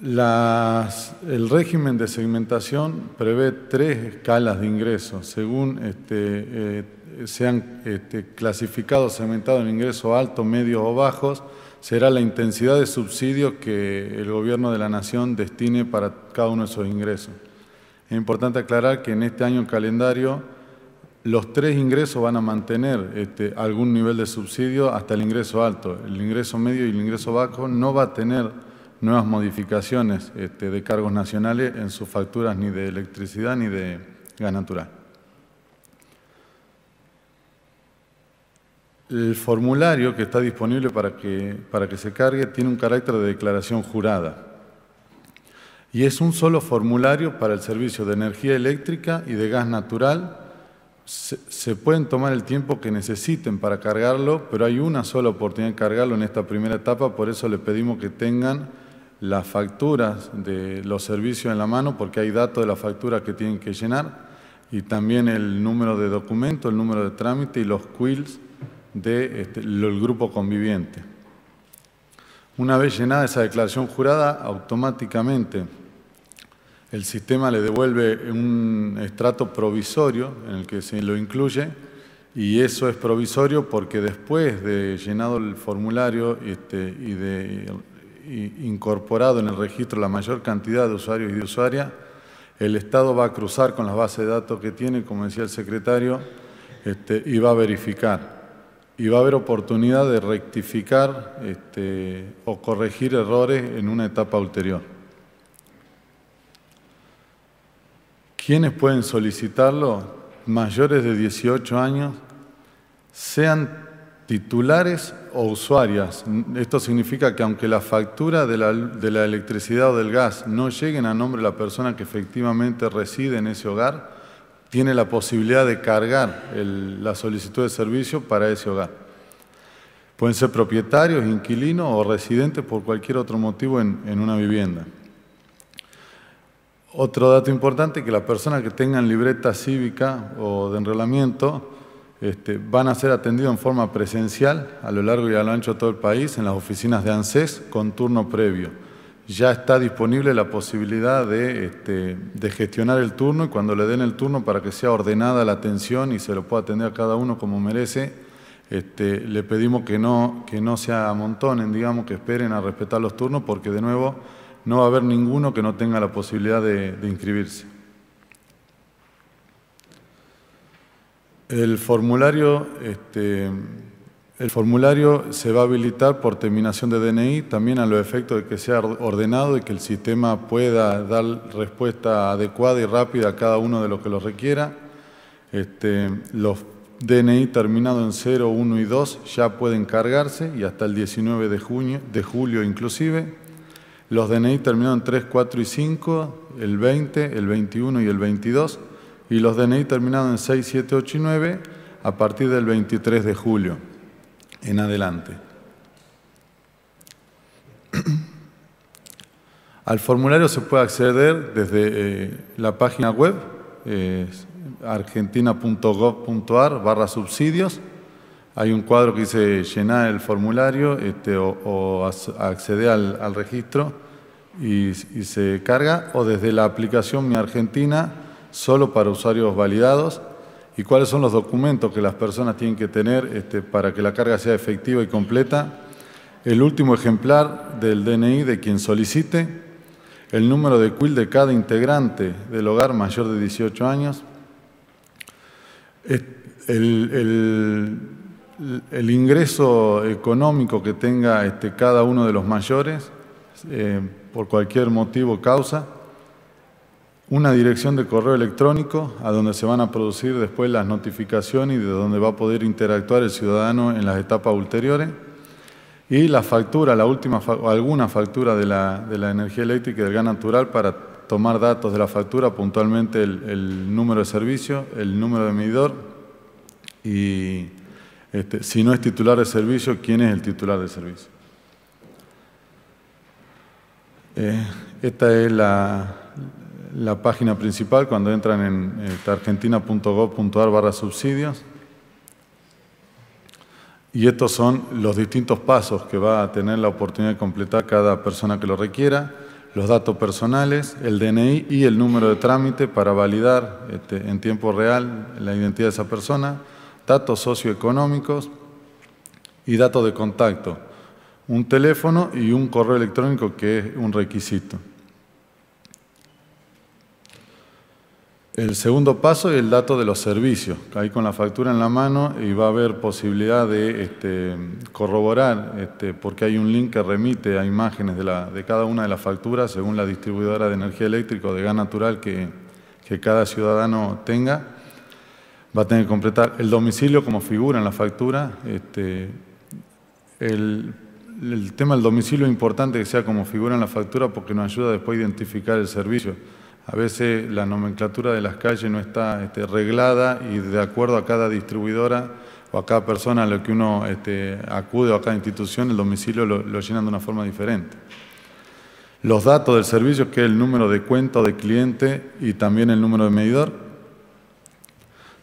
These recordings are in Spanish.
el régimen de segmentación prevé tres escalas de ingresos según este, eh, sean este, clasificados, segmentados en ingresos altos, medios o bajos, será la intensidad de subsidio que el gobierno de la nación destine para cada uno de esos ingresos. Es importante aclarar que en este año calendario los tres ingresos van a mantener este, algún nivel de subsidio hasta el ingreso alto. El ingreso medio y el ingreso bajo no va a tener nuevas modificaciones este, de cargos nacionales en sus facturas ni de electricidad ni de gas natural. El formulario que está disponible para que, para que se cargue tiene un carácter de declaración jurada y es un solo formulario para el servicio de energía eléctrica y de gas natural. Se, se, pueden tomar el tiempo que necesiten para cargarlo, pero hay una sola oportunidad de cargarlo en esta primera etapa, por eso le pedimos que tengan las facturas de los servicios en la mano porque hay datos de la factura que tienen que llenar y también el número de documento, el número de trámite y los quills del de este, grupo conviviente. Una vez llenada esa declaración jurada, automáticamente el sistema le devuelve un estrato provisorio en el que se lo incluye y eso es provisorio porque después de llenado el formulario este, y de incorporado en el registro la mayor cantidad de usuarios y de usuarias, el Estado va a cruzar con las bases de datos que tiene, como decía el secretario, este, y va a verificar. Y va a haber oportunidad de rectificar este, o corregir errores en una etapa ulterior. ¿Quiénes pueden solicitarlo? Mayores de 18 años, sean titulares o usuarias. Esto significa que aunque la factura de la, electricidad o del gas no lleguen a nombre de la persona que efectivamente reside en ese hogar, tiene la posibilidad de cargar la solicitud de servicio para ese hogar. Pueden ser propietarios, inquilinos o residentes por cualquier otro motivo en, en una vivienda. Otro dato importante, que las personas que tengan libreta cívica o de enrolamiento este, van a ser atendidos en forma presencial a lo largo y a lo ancho de todo el país en las oficinas de ANSES con turno previo. Ya está disponible la posibilidad este, de, gestionar el turno y cuando le den el turno para que sea ordenada la atención y se lo pueda atender a cada uno como merece, este, le pedimos que no, que no se amontonen, digamos, que esperen a respetar los turnos porque de nuevo no va a haber ninguno que no tenga la posibilidad de inscribirse. El formulario, este, el formulario se va a habilitar por terminación de DNI, también a los efectos de que sea ordenado y que el sistema pueda dar respuesta adecuada y rápida a cada uno de los que lo requiera. Este, los DNI terminados en 0, 1 y 2 ya pueden cargarse y hasta el 19 de, junio, de julio inclusive. Los DNI terminados en 3, 4 y 5, el 20, el 21 y el 22 y los DNI terminados en 6, 7, 8 y 9 a partir del 23 de julio en adelante. Al formulario se puede acceder desde eh, la página web eh, argentina.gov.ar barra subsidios. Hay un cuadro que dice llenar el formulario este, o, acceder al, registro y, y, se carga, o desde la aplicación Mi Argentina solo para usuarios validados y cuáles son los documentos que las personas tienen que tener este, para que la carga sea efectiva y completa, el último ejemplar del DNI de quien solicite, el número de CUIL de cada integrante del hogar mayor de 18 años, el, ingreso económico que tenga este, cada uno de los mayores eh, por cualquier motivo o causa, una dirección de correo electrónico a donde se van a producir después las notificaciones y de donde va a poder interactuar el ciudadano en las etapas ulteriores. Y la factura, la última alguna factura de la, energía eléctrica y del gas natural para tomar datos de la factura, puntualmente el, número de servicio, el número de medidor y este, si no es titular de servicio, quién es el titular de servicio. Eh, esta es la, la página principal cuando entran en eh, argentina.gov.ar barra subsidios. Y estos son los distintos pasos que va a tener la oportunidad de completar cada persona que lo requiera. los datos personales, el DNI y el número de trámite para validar este, en tiempo real la identidad de esa persona, datos socioeconómicos y datos de contacto, un teléfono y un correo electrónico que es un requisito. El segundo paso es el dato de los servicios. Ahí con la factura en la mano y va a haber posibilidad de este, corroborar, este, porque hay un link que remite a imágenes de, cada una de las facturas según la distribuidora de energía eléctrica o de gas natural que, cada ciudadano tenga. Va a tener que completar el domicilio como figura en la factura. Este, el, el tema del domicilio es importante que sea como figura en la factura porque nos ayuda después a identificar el servicio a veces la nomenclatura de las calles no está este, reglada y de acuerdo a cada distribuidora o a cada persona a lo que uno este, acude o a cada institución, el domicilio lo, llenan de una forma diferente. Los datos del servicio, que es el número de cuenta o de cliente y también el número de medidor,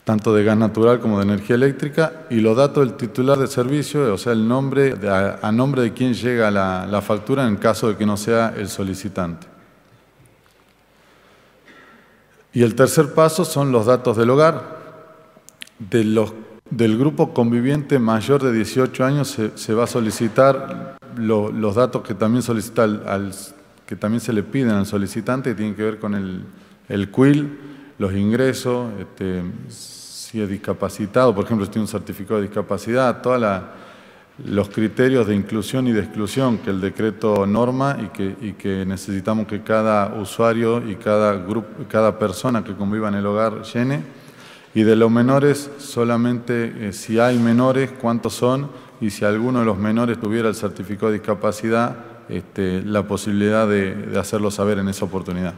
tanto de gas natural como de energía eléctrica, y los datos del titular del servicio, o sea, el nombre, a, nombre de quien llega la factura en caso de que no sea el solicitante. Y el tercer paso son los datos del hogar. del grupo conviviente mayor de 18 años se, va a solicitar los datos que también, solicita al, que también se le piden al solicitante, que tienen que ver con el, el CUIL, los ingresos, este, si es discapacitado, por ejemplo, si tiene un certificado de discapacidad, toda la, los criterios de inclusión y de exclusión que el decreto norma y que, necesitamos que cada usuario y cada, grupo, cada persona que conviva en el hogar llene. Y de los menores, solamente eh, si hay menores, cuántos son, y si alguno de los menores tuviera el certificado de discapacidad, este, la posibilidad de hacerlo saber en esa oportunidad.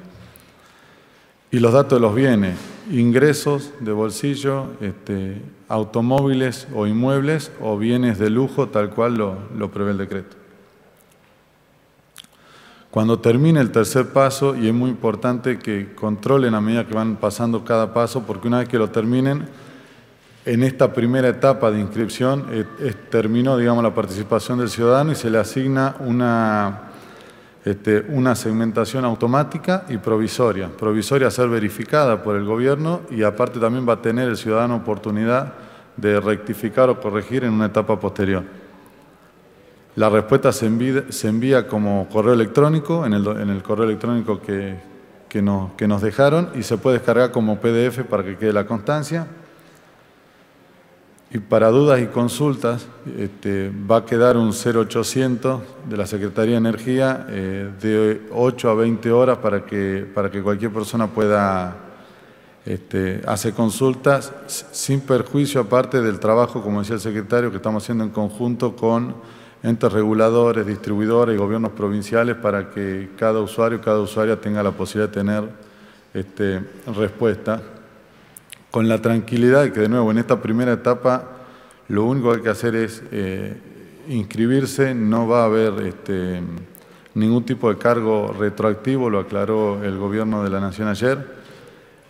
Y los datos de los bienes, ingresos de bolsillo, este, automóviles o inmuebles o bienes de lujo, tal cual lo, prevé el decreto. Cuando termine el tercer paso, y es muy importante que controlen a medida que van pasando cada paso, porque una vez que lo terminen, en esta primera etapa de inscripción eh, terminó digamos, la participación del ciudadano y se le asigna una este, una segmentación automática y provisoria. Provisoria a ser verificada por el gobierno y aparte también va a tener el ciudadano oportunidad de rectificar o corregir en una etapa posterior. La respuesta se envía, como correo electrónico, en el, correo electrónico que, que nos dejaron, y se puede descargar como PDF para que quede la constancia. Y para dudas y consultas este, va a quedar un 0800 de la Secretaría de Energía eh, de 8 a 20 horas para que, para que cualquier persona pueda este, hacer consultas sin perjuicio aparte del trabajo, como decía el secretario, que estamos haciendo en conjunto con entes reguladores, distribuidores y gobiernos provinciales para que cada usuario, cada usuaria tenga la posibilidad de tener este, respuesta con la tranquilidad de que de nuevo en esta primera etapa lo único que hay que hacer es eh, inscribirse, no va a haber este, ningún tipo de cargo retroactivo, lo aclaró el gobierno de la Nación ayer,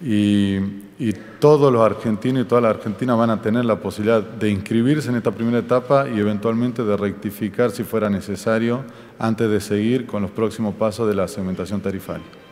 y, y todos los argentinos y toda la Argentina van a tener la posibilidad de inscribirse en esta primera etapa y eventualmente de rectificar si fuera necesario antes de seguir con los próximos pasos de la segmentación tarifaria.